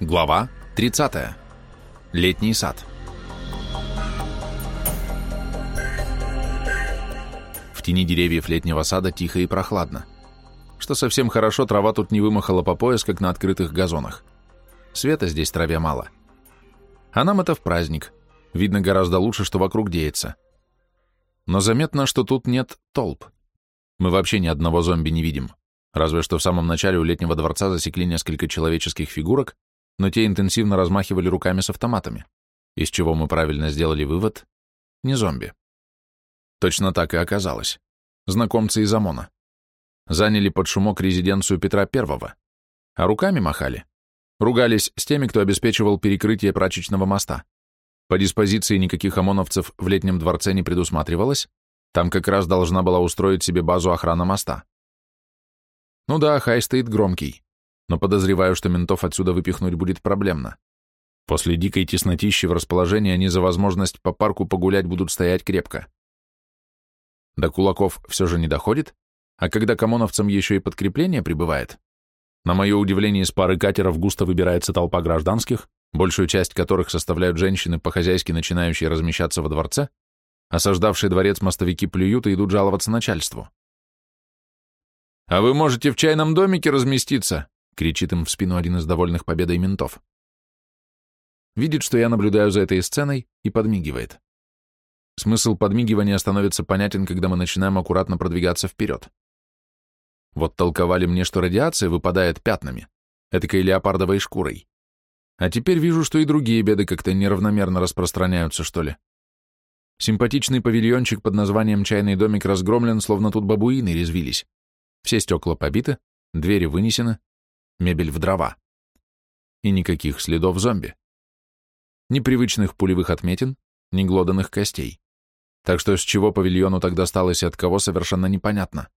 Глава 30. Летний сад. В тени деревьев летнего сада тихо и прохладно. Что совсем хорошо, трава тут не вымахала по пояс, как на открытых газонах. Света здесь траве мало. А нам это в праздник. Видно гораздо лучше, что вокруг деется. Но заметно, что тут нет толп. Мы вообще ни одного зомби не видим. Разве что в самом начале у летнего дворца засекли несколько человеческих фигурок, но те интенсивно размахивали руками с автоматами, из чего мы правильно сделали вывод — не зомби. Точно так и оказалось. Знакомцы из ОМОНа. Заняли под шумок резиденцию Петра Первого, а руками махали. Ругались с теми, кто обеспечивал перекрытие прачечного моста. По диспозиции никаких ОМОНовцев в летнем дворце не предусматривалось, там как раз должна была устроить себе базу охрана моста. Ну да, хай стоит громкий но подозреваю, что ментов отсюда выпихнуть будет проблемно. После дикой теснотищи в расположении они за возможность по парку погулять будут стоять крепко. До кулаков все же не доходит, а когда к ОМОНовцам еще и подкрепление прибывает, на мое удивление из пары катеров густо выбирается толпа гражданских, большую часть которых составляют женщины, по-хозяйски начинающие размещаться во дворце, осаждавшие дворец мостовики плюют и идут жаловаться начальству. «А вы можете в чайном домике разместиться?» Кричит им в спину один из довольных победой ментов. Видит, что я наблюдаю за этой сценой и подмигивает. Смысл подмигивания становится понятен, когда мы начинаем аккуратно продвигаться вперед. Вот толковали мне, что радиация выпадает пятнами, этакой леопардовой шкурой. А теперь вижу, что и другие беды как-то неравномерно распространяются, что ли. Симпатичный павильончик под названием «Чайный домик» разгромлен, словно тут бабуины резвились. Все стекла побиты, двери вынесены, мебель в дрова. И никаких следов зомби. Ни привычных пулевых отметин, ни глоданных костей. Так что с чего павильону тогда сталось и от кого, совершенно непонятно.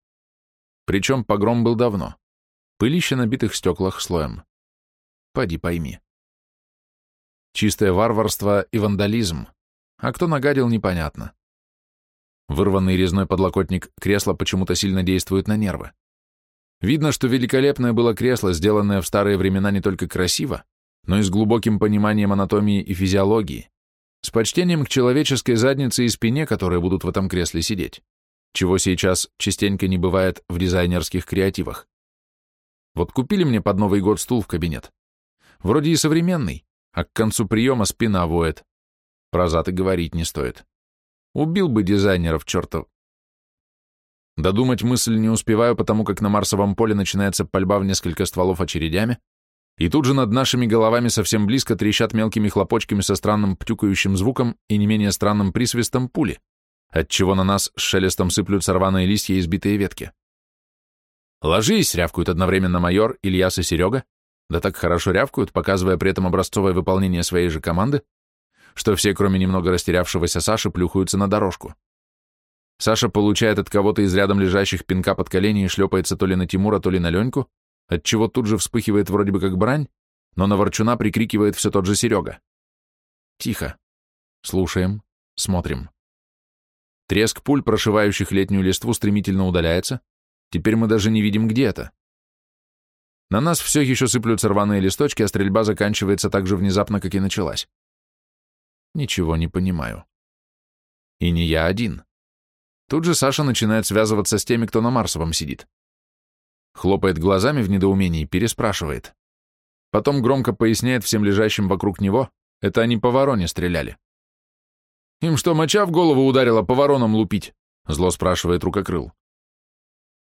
Причем погром был давно. Пылище на битых стеклах слоем. Поди пойми. Чистое варварство и вандализм. А кто нагадил, непонятно. Вырванный резной подлокотник кресла почему-то сильно действует на нервы. Видно, что великолепное было кресло, сделанное в старые времена не только красиво, но и с глубоким пониманием анатомии и физиологии, с почтением к человеческой заднице и спине, которые будут в этом кресле сидеть, чего сейчас частенько не бывает в дизайнерских креативах. Вот купили мне под Новый год стул в кабинет. Вроде и современный, а к концу приема спина воет. Про и говорить не стоит. Убил бы дизайнеров, чертов, Додумать мысль не успеваю, потому как на Марсовом поле начинается пальба в несколько стволов очередями, и тут же над нашими головами совсем близко трещат мелкими хлопочками со странным птюкающим звуком и не менее странным присвистом пули, отчего на нас с шелестом сыплются рваные листья и избитые ветки. «Ложись!» — рявкают одновременно майор, Ильяс и Серега, да так хорошо рявкают, показывая при этом образцовое выполнение своей же команды, что все, кроме немного растерявшегося Саши, плюхаются на дорожку. Саша получает от кого-то из рядом лежащих пинка под колени и шлепается то ли на Тимура, то ли на Леньку, отчего тут же вспыхивает вроде бы как брань, но на ворчуна прикрикивает все тот же Серега. Тихо. Слушаем, смотрим. Треск пуль, прошивающих летнюю листву, стремительно удаляется. Теперь мы даже не видим, где это. На нас все еще сыплются рваные листочки, а стрельба заканчивается так же внезапно, как и началась. Ничего не понимаю. И не я один. Тут же Саша начинает связываться с теми, кто на Марсовом сидит. Хлопает глазами в недоумении, переспрашивает. Потом громко поясняет всем лежащим вокруг него, это они по вороне стреляли. «Им что, моча в голову ударила по воронам лупить?» Зло спрашивает рукокрыл.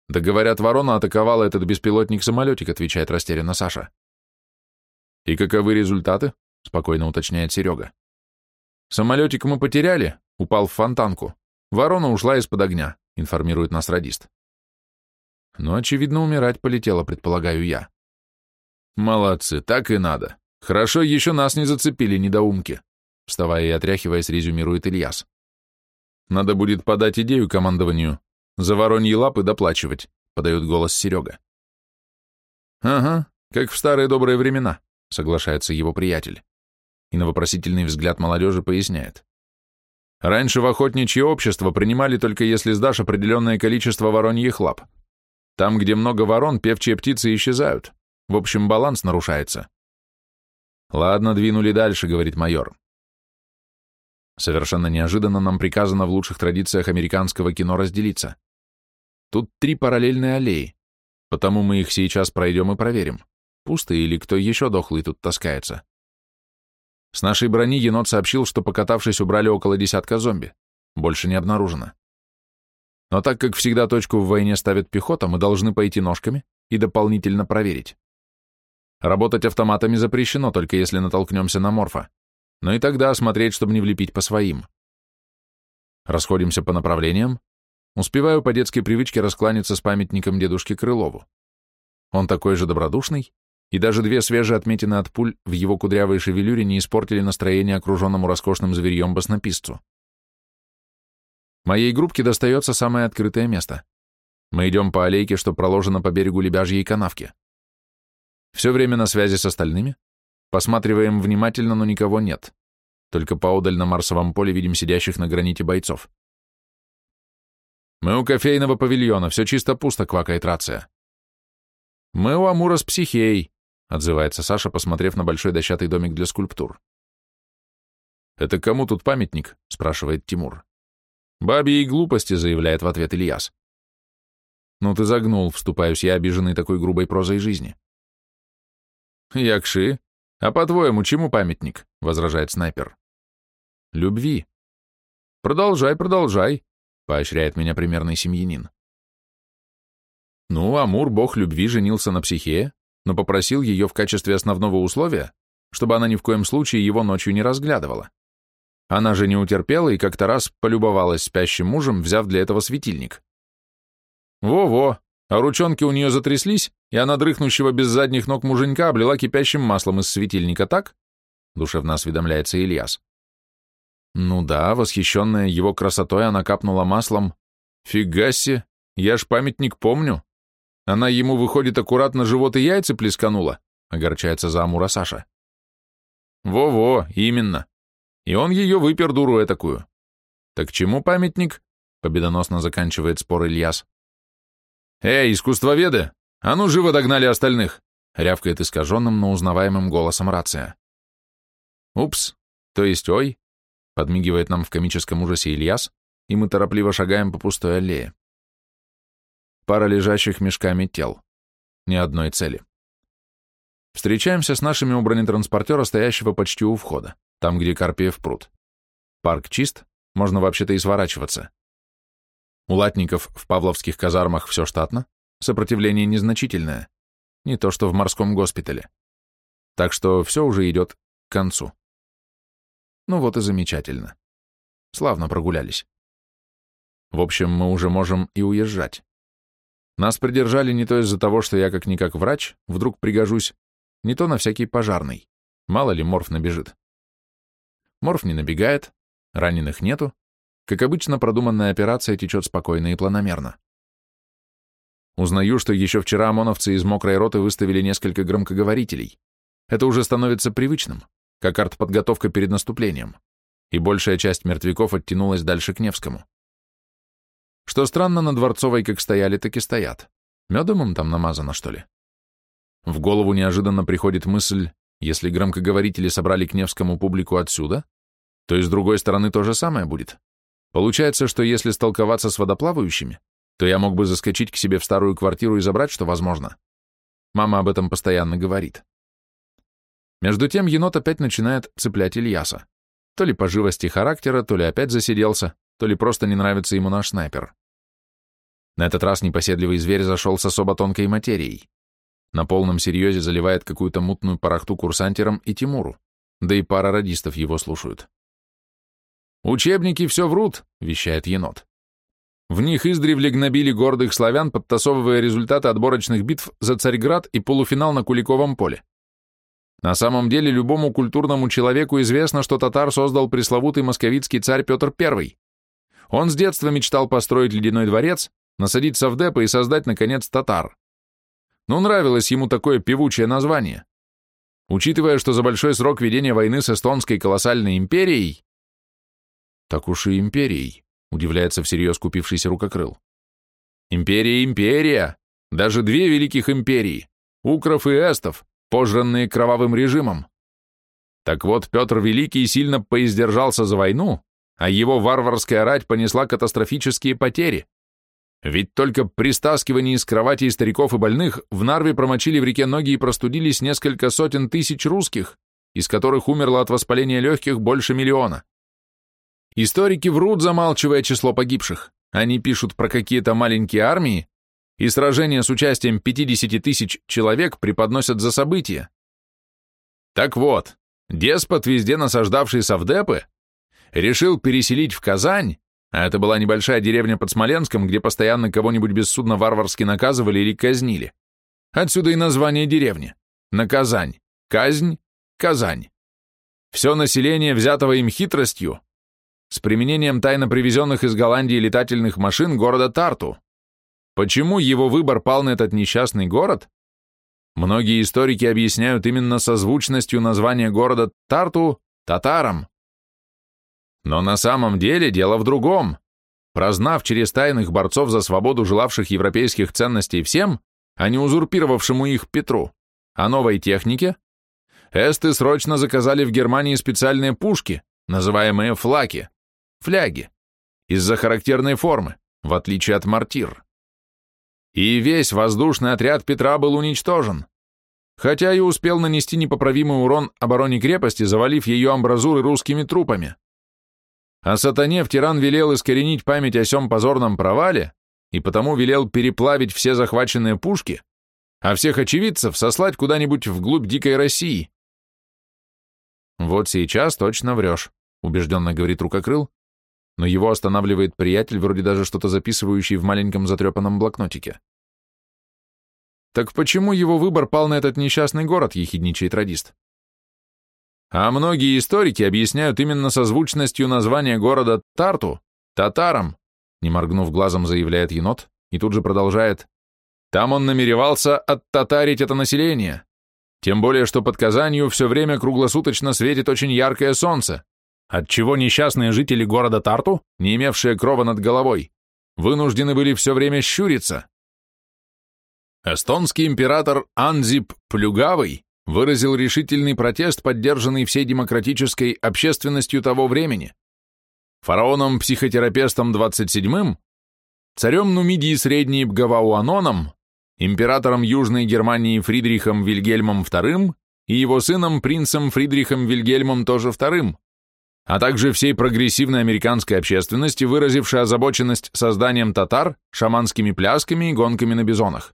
«Да говорят, ворона атаковала этот беспилотник-самолетик», отвечает растерянно Саша. «И каковы результаты?» спокойно уточняет Серега. «Самолетик мы потеряли, упал в фонтанку. Ворона ушла из-под огня, информирует нас радист. Но, очевидно, умирать полетела, предполагаю я. Молодцы, так и надо. Хорошо, еще нас не зацепили недоумки. Вставая и отряхиваясь, резюмирует Ильяс. Надо будет подать идею командованию. За вороньи лапы доплачивать, подает голос Серега. Ага, как в старые добрые времена, соглашается его приятель. И на вопросительный взгляд молодежи поясняет. Раньше в охотничье общество принимали только если сдашь определенное количество вороньих лап. Там, где много ворон, певчие птицы исчезают. В общем, баланс нарушается. Ладно, двинули дальше, говорит майор. Совершенно неожиданно нам приказано в лучших традициях американского кино разделиться. Тут три параллельные аллеи, потому мы их сейчас пройдем и проверим, пустые или кто еще дохлый тут таскается. С нашей брони енот сообщил, что покатавшись убрали около десятка зомби. Больше не обнаружено. Но так как всегда точку в войне ставит пехота, мы должны пойти ножками и дополнительно проверить. Работать автоматами запрещено, только если натолкнемся на морфа. Но и тогда осмотреть, чтобы не влепить по своим. Расходимся по направлениям. Успеваю по детской привычке раскланяться с памятником дедушке Крылову. Он такой же добродушный, и даже две свежие отметины от пуль в его кудрявой шевелюре не испортили настроение окруженному роскошным зверьем баснописцу. Моей группке достается самое открытое место. Мы идем по аллейке, что проложено по берегу Лебяжьей канавки. Все время на связи с остальными. Посматриваем внимательно, но никого нет. Только поодаль на Марсовом поле видим сидящих на граните бойцов. Мы у кофейного павильона, все чисто пусто, квакает рация. Мы у Амура с психеей, отзывается Саша, посмотрев на большой дощатый домик для скульптур. «Это кому тут памятник?» — спрашивает Тимур. «Бабе и глупости», — заявляет в ответ Ильяс. «Ну ты загнул», — вступаюсь я, обиженный такой грубой прозой жизни. «Якши, а по-твоему, чему памятник?» — возражает снайпер. «Любви». «Продолжай, продолжай», — поощряет меня примерный семьянин. Ну, Амур, бог любви, женился на психее, но попросил ее в качестве основного условия, чтобы она ни в коем случае его ночью не разглядывала. Она же не утерпела и как-то раз полюбовалась спящим мужем, взяв для этого светильник. Во-во, а ручонки у нее затряслись, и она дрыхнущего без задних ног муженька облила кипящим маслом из светильника, так? Душевно осведомляется Ильяс. Ну да, восхищенная его красотой, она капнула маслом. Фига себе, я ж памятник помню. Она ему, выходит, аккуратно живот и яйца плесканула, огорчается за Амура Саша. Во-во, именно. И он ее выпер дуру этакую. Так чему памятник? Победоносно заканчивает спор Ильяс. «Эй, искусствоведы! А ну, живо догнали остальных!» — рявкает искаженным, но узнаваемым голосом рация. «Упс, то есть ой!» — подмигивает нам в комическом ужасе Ильяс, и мы торопливо шагаем по пустой аллее. Пара лежащих мешками тел. Ни одной цели. Встречаемся с нашими у бронетранспортера, стоящего почти у входа, там, где Карпиев пруд. Парк чист, можно вообще-то и сворачиваться. У латников в павловских казармах все штатно, сопротивление незначительное, не то что в морском госпитале. Так что все уже идет к концу. Ну вот и замечательно. Славно прогулялись. В общем, мы уже можем и уезжать. Нас придержали не то из-за того, что я как-никак врач, вдруг пригожусь, не то на всякий пожарный. Мало ли морф набежит. Морф не набегает, раненых нету, как обычно, продуманная операция течет спокойно и планомерно. Узнаю, что еще вчера ОМОНовцы из мокрой роты выставили несколько громкоговорителей. Это уже становится привычным, как артподготовка перед наступлением, и большая часть мертвяков оттянулась дальше к Невскому. Что странно, на Дворцовой как стояли, так и стоят. Медом им там намазано, что ли? В голову неожиданно приходит мысль, если громкоговорители собрали к Невскому публику отсюда, то и с другой стороны то же самое будет. Получается, что если столковаться с водоплавающими, то я мог бы заскочить к себе в старую квартиру и забрать, что возможно. Мама об этом постоянно говорит. Между тем енот опять начинает цеплять Ильяса. То ли по живости характера, то ли опять засиделся, то ли просто не нравится ему наш снайпер. На этот раз непоседливый зверь зашел с особо тонкой материей. На полном серьезе заливает какую-то мутную парахту курсантерам и Тимуру, да и пара радистов его слушают. «Учебники все врут», — вещает енот. В них издревле гнобили гордых славян, подтасовывая результаты отборочных битв за Царьград и полуфинал на Куликовом поле. На самом деле любому культурному человеку известно, что татар создал пресловутый московитский царь Петр I. Он с детства мечтал построить ледяной дворец, насадить совдепа и создать, наконец, татар. Но нравилось ему такое певучее название. Учитывая, что за большой срок ведения войны с эстонской колоссальной империей так уж и империей, удивляется всерьез купившийся рукокрыл. Империя, империя! Даже две великих империи, Укров и Эстов, пожранные кровавым режимом. Так вот, Петр Великий сильно поиздержался за войну, а его варварская рать понесла катастрофические потери. Ведь только при стаскивании из кроватей стариков и больных в Нарве промочили в реке ноги и простудились несколько сотен тысяч русских, из которых умерло от воспаления легких больше миллиона. Историки врут, замалчивая число погибших. Они пишут про какие-то маленькие армии, и сражения с участием 50 тысяч человек преподносят за события. Так вот, деспот, везде насаждавший совдепы, решил переселить в Казань, а это была небольшая деревня под Смоленском, где постоянно кого-нибудь бессудно варварски наказывали или казнили. Отсюда и название деревни. Наказань. Казнь. Казань. Все население, взятого им хитростью, с применением тайно привезенных из Голландии летательных машин города Тарту. Почему его выбор пал на этот несчастный город? Многие историки объясняют именно созвучностью названия города Тарту татарам. Но на самом деле дело в другом. Прознав через тайных борцов за свободу желавших европейских ценностей всем, а не узурпировавшему их Петру, о новой технике, эсты срочно заказали в Германии специальные пушки, называемые флаки, фляги, из-за характерной формы, в отличие от мортир. И весь воздушный отряд Петра был уничтожен, хотя и успел нанести непоправимый урон обороне крепости, завалив ее амбразуры русскими трупами. А сатане в тиран велел искоренить память о сем позорном провале и потому велел переплавить все захваченные пушки, а всех очевидцев сослать куда-нибудь вглубь дикой России. «Вот сейчас точно врешь», — убежденно говорит рукокрыл, но его останавливает приятель, вроде даже что-то записывающий в маленьком затрепанном блокнотике. Так почему его выбор пал на этот несчастный город, ехидничает радист? А многие историки объясняют именно созвучностью названия города Тарту, татарам, не моргнув глазом, заявляет енот, и тут же продолжает. Там он намеревался оттатарить это население. Тем более, что под Казанью все время круглосуточно светит очень яркое солнце отчего несчастные жители города Тарту, не имевшие крова над головой, вынуждены были все время щуриться. Эстонский император Анзип Плюгавый выразил решительный протест, поддержанный всей демократической общественностью того времени. Фараоном-психотерапевтом 27-м, царем Нумидии Средней Бгавауаноном, императором Южной Германии Фридрихом Вильгельмом II и его сыном принцем Фридрихом Вильгельмом тоже II, а также всей прогрессивной американской общественности, выразившей озабоченность созданием татар, шаманскими плясками и гонками на бизонах.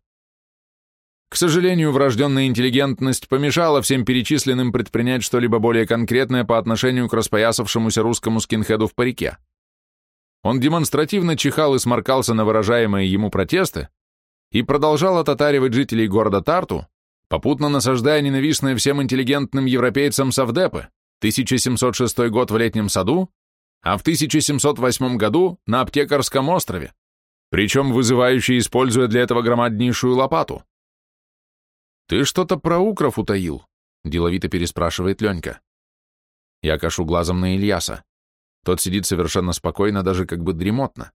К сожалению, врожденная интеллигентность помешала всем перечисленным предпринять что-либо более конкретное по отношению к распоясавшемуся русскому скинхеду в парике. Он демонстративно чихал и сморкался на выражаемые ему протесты и продолжал отатаривать жителей города Тарту, попутно насаждая ненавистные всем интеллигентным европейцам совдепы, 1706 год в летнем саду, а в 1708 году на Аптекарском острове, причем вызывающий, используя для этого громаднейшую лопату. «Ты что-то про укров утаил?» — деловито переспрашивает Ленька. Я кашу глазом на Ильяса. Тот сидит совершенно спокойно, даже как бы дремотно.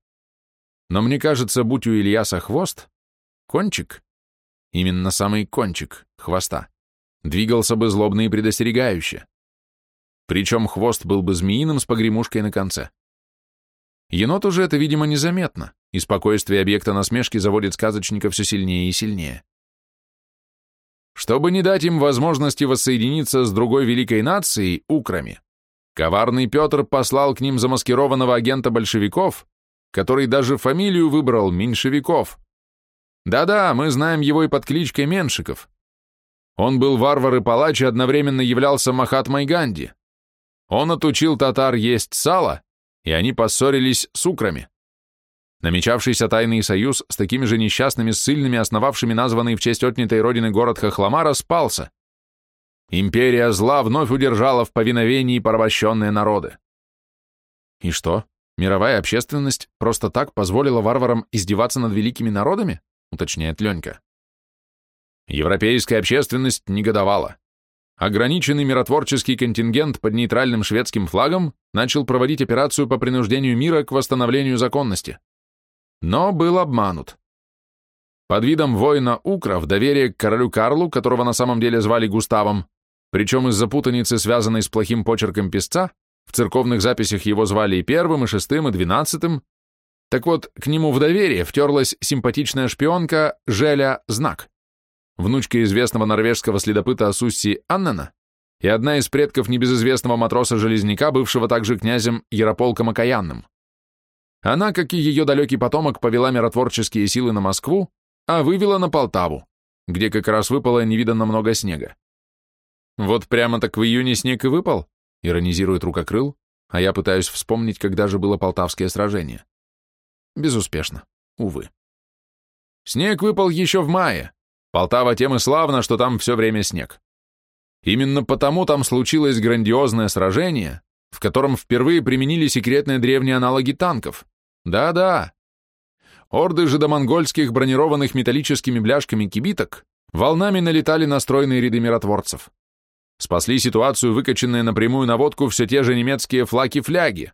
Но мне кажется, будь у Ильяса хвост, кончик, именно самый кончик хвоста, двигался бы злобно и предостерегающе. Причем хвост был бы змеиным с погремушкой на конце. Еноту же это, видимо, незаметно, и спокойствие объекта насмешки заводит сказочника все сильнее и сильнее. Чтобы не дать им возможности воссоединиться с другой великой нацией, украми, коварный Петр послал к ним замаскированного агента большевиков, который даже фамилию выбрал Меньшевиков. Да-да, мы знаем его и под кличкой Меншиков. Он был варвар и палач и одновременно являлся Махатмой Ганди. Он отучил татар есть сало, и они поссорились с украми. Намечавшийся тайный союз с такими же несчастными ссыльными, основавшими названный в честь отнятой родины город Хохлома, распался. Империя зла вновь удержала в повиновении порабощенные народы. И что, мировая общественность просто так позволила варварам издеваться над великими народами? уточняет Ленька. Европейская общественность негодовала ограниченный миротворческий контингент под нейтральным шведским флагом начал проводить операцию по принуждению мира к восстановлению законности. Но был обманут. Под видом воина Укра в доверие к королю Карлу, которого на самом деле звали Густавом, Причем из-за путаницы, связанной с плохим почерком писца, в церковных записях его звали и первым, и шестым, и двенадцатым. Так вот, к нему в доверие втерлась симпатичная шпионка Желя Знак, внучка известного норвежского следопыта Асусси Аннена и одна из предков небезызвестного матроса-железняка, бывшего также князем Ярополком Окаянным. Она, как и ее далекий потомок, повела миротворческие силы на Москву, а вывела на Полтаву, где как раз выпало невиданно много снега. Вот прямо так в июне снег и выпал, иронизирует рукокрыл, а я пытаюсь вспомнить, когда же было Полтавское сражение. Безуспешно, увы. Снег выпал еще в мае. Полтава тем и славна, что там все время снег. Именно потому там случилось грандиозное сражение, в котором впервые применили секретные древние аналоги танков. Да-да. Орды жидомонгольских бронированных металлическими бляшками кибиток волнами налетали на стройные ряды миротворцев. Спасли ситуацию выкачанные напрямую на водку все те же немецкие флаки-фляги.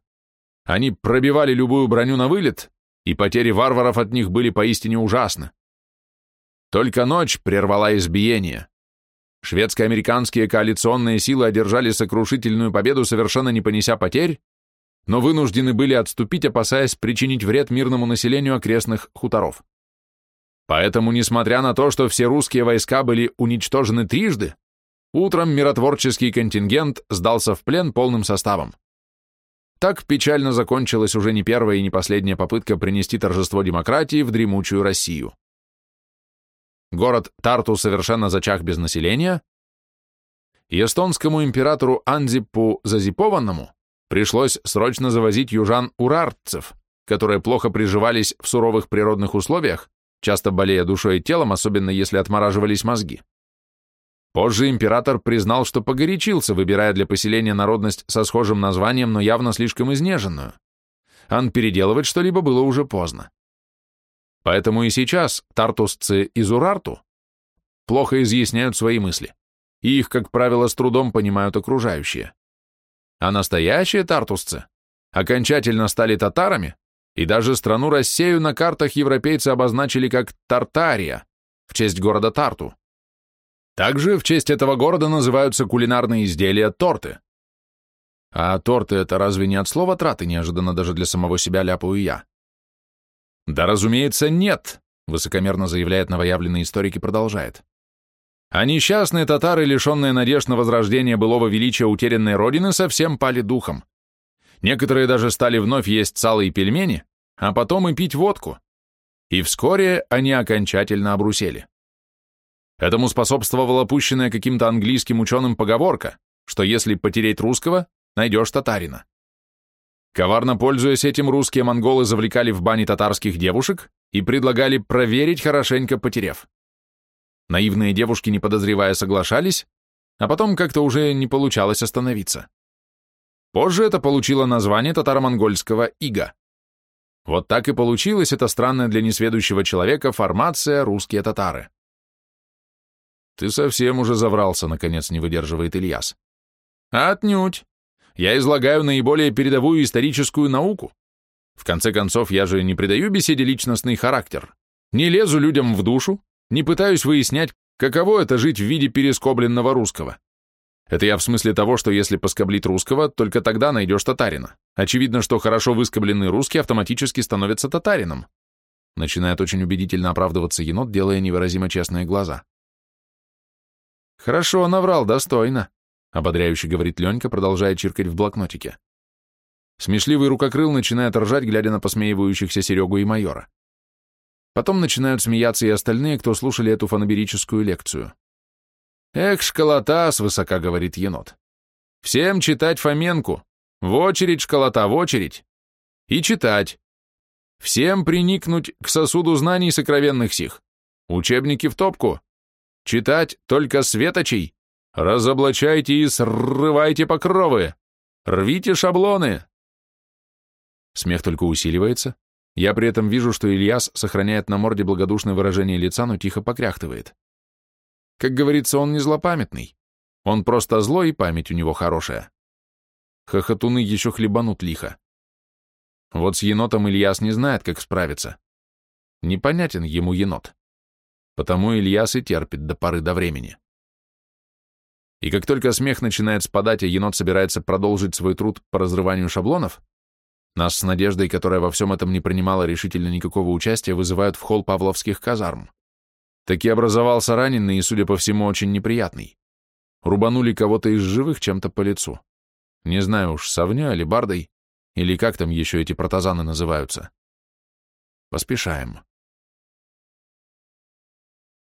Они пробивали любую броню на вылет, и потери варваров от них были поистине ужасны. Только ночь прервала избиение. Шведско-американские коалиционные силы одержали сокрушительную победу, совершенно не понеся потерь, но вынуждены были отступить, опасаясь причинить вред мирному населению окрестных хуторов. Поэтому, несмотря на то, что все русские войска были уничтожены трижды, утром миротворческий контингент сдался в плен полным составом. Так печально закончилась уже не первая и не последняя попытка принести торжество демократии в дремучую Россию. Город Тарту совершенно зачах без населения, и эстонскому императору Анзипу Зазипованному пришлось срочно завозить южан-урартцев, которые плохо приживались в суровых природных условиях, часто болея душой и телом, особенно если отмораживались мозги. Позже император признал, что погорячился, выбирая для поселения народность со схожим названием, но явно слишком изнеженную. Ан переделывать что-либо было уже поздно. Поэтому и сейчас тартусцы из Урарту плохо изъясняют свои мысли, и их, как правило, с трудом понимают окружающие. А настоящие тартусцы окончательно стали татарами, и даже страну Россию на картах европейцы обозначили как Тартария, в честь города Тарту. Также в честь этого города называются кулинарные изделия торты. А торты — это разве не от слова траты, неожиданно даже для самого себя ляпаю я? Да, разумеется, нет, высокомерно заявляет новоявленный историк и продолжает. А несчастные татары, лишенные надежд на возрождение былого величия утерянной родины, совсем пали духом. Некоторые даже стали вновь есть сало и пельмени, а потом и пить водку. И вскоре они окончательно обрусели. Этому способствовала пущенная каким-то английским ученым поговорка, что если потереть русского, найдешь татарина. Коварно пользуясь этим, русские монголы завлекали в бане татарских девушек и предлагали проверить, хорошенько потерев. Наивные девушки, не подозревая, соглашались, а потом как-то уже не получалось остановиться. Позже это получило название татаро-монгольского «ига». Вот так и получилась эта странная для несведущего человека формация «русские татары». «Ты совсем уже заврался», — наконец не выдерживает Ильяс. «Отнюдь я излагаю наиболее передовую историческую науку. В конце концов, я же не придаю беседе личностный характер, не лезу людям в душу, не пытаюсь выяснять, каково это жить в виде перескобленного русского. Это я в смысле того, что если поскоблить русского, только тогда найдешь татарина. Очевидно, что хорошо выскобленный русский автоматически становится татарином. Начинает очень убедительно оправдываться енот, делая невыразимо честные глаза. Хорошо, наврал, достойно ободряюще говорит Ленька, продолжая чиркать в блокнотике. Смешливый рукокрыл начинает ржать, глядя на посмеивающихся Серегу и майора. Потом начинают смеяться и остальные, кто слушали эту фанаберическую лекцию. «Эх, школота!» — свысока говорит енот. «Всем читать Фоменку! В очередь, школота, в очередь! И читать! Всем приникнуть к сосуду знаний сокровенных сих! Учебники в топку! Читать только светочей! Разоблачайте и срывайте покровы! Рвите шаблоны!» Смех только усиливается. Я при этом вижу, что Ильяс сохраняет на морде благодушное выражение лица, но тихо покряхтывает. Как говорится, он не злопамятный. Он просто злой, и память у него хорошая. Хохотуны еще хлебанут лихо. Вот с енотом Ильяс не знает, как справиться. Непонятен ему енот. Потому Ильяс и терпит до поры до времени. И как только смех начинает спадать, а енот собирается продолжить свой труд по разрыванию шаблонов, нас с Надеждой, которая во всем этом не принимала решительно никакого участия, вызывают в холл Павловских казарм. Таки образовался раненый и, судя по всему, очень неприятный. Рубанули кого-то из живых чем-то по лицу. Не знаю уж, совнёй или бардой, или как там еще эти протазаны называются. Поспешаем.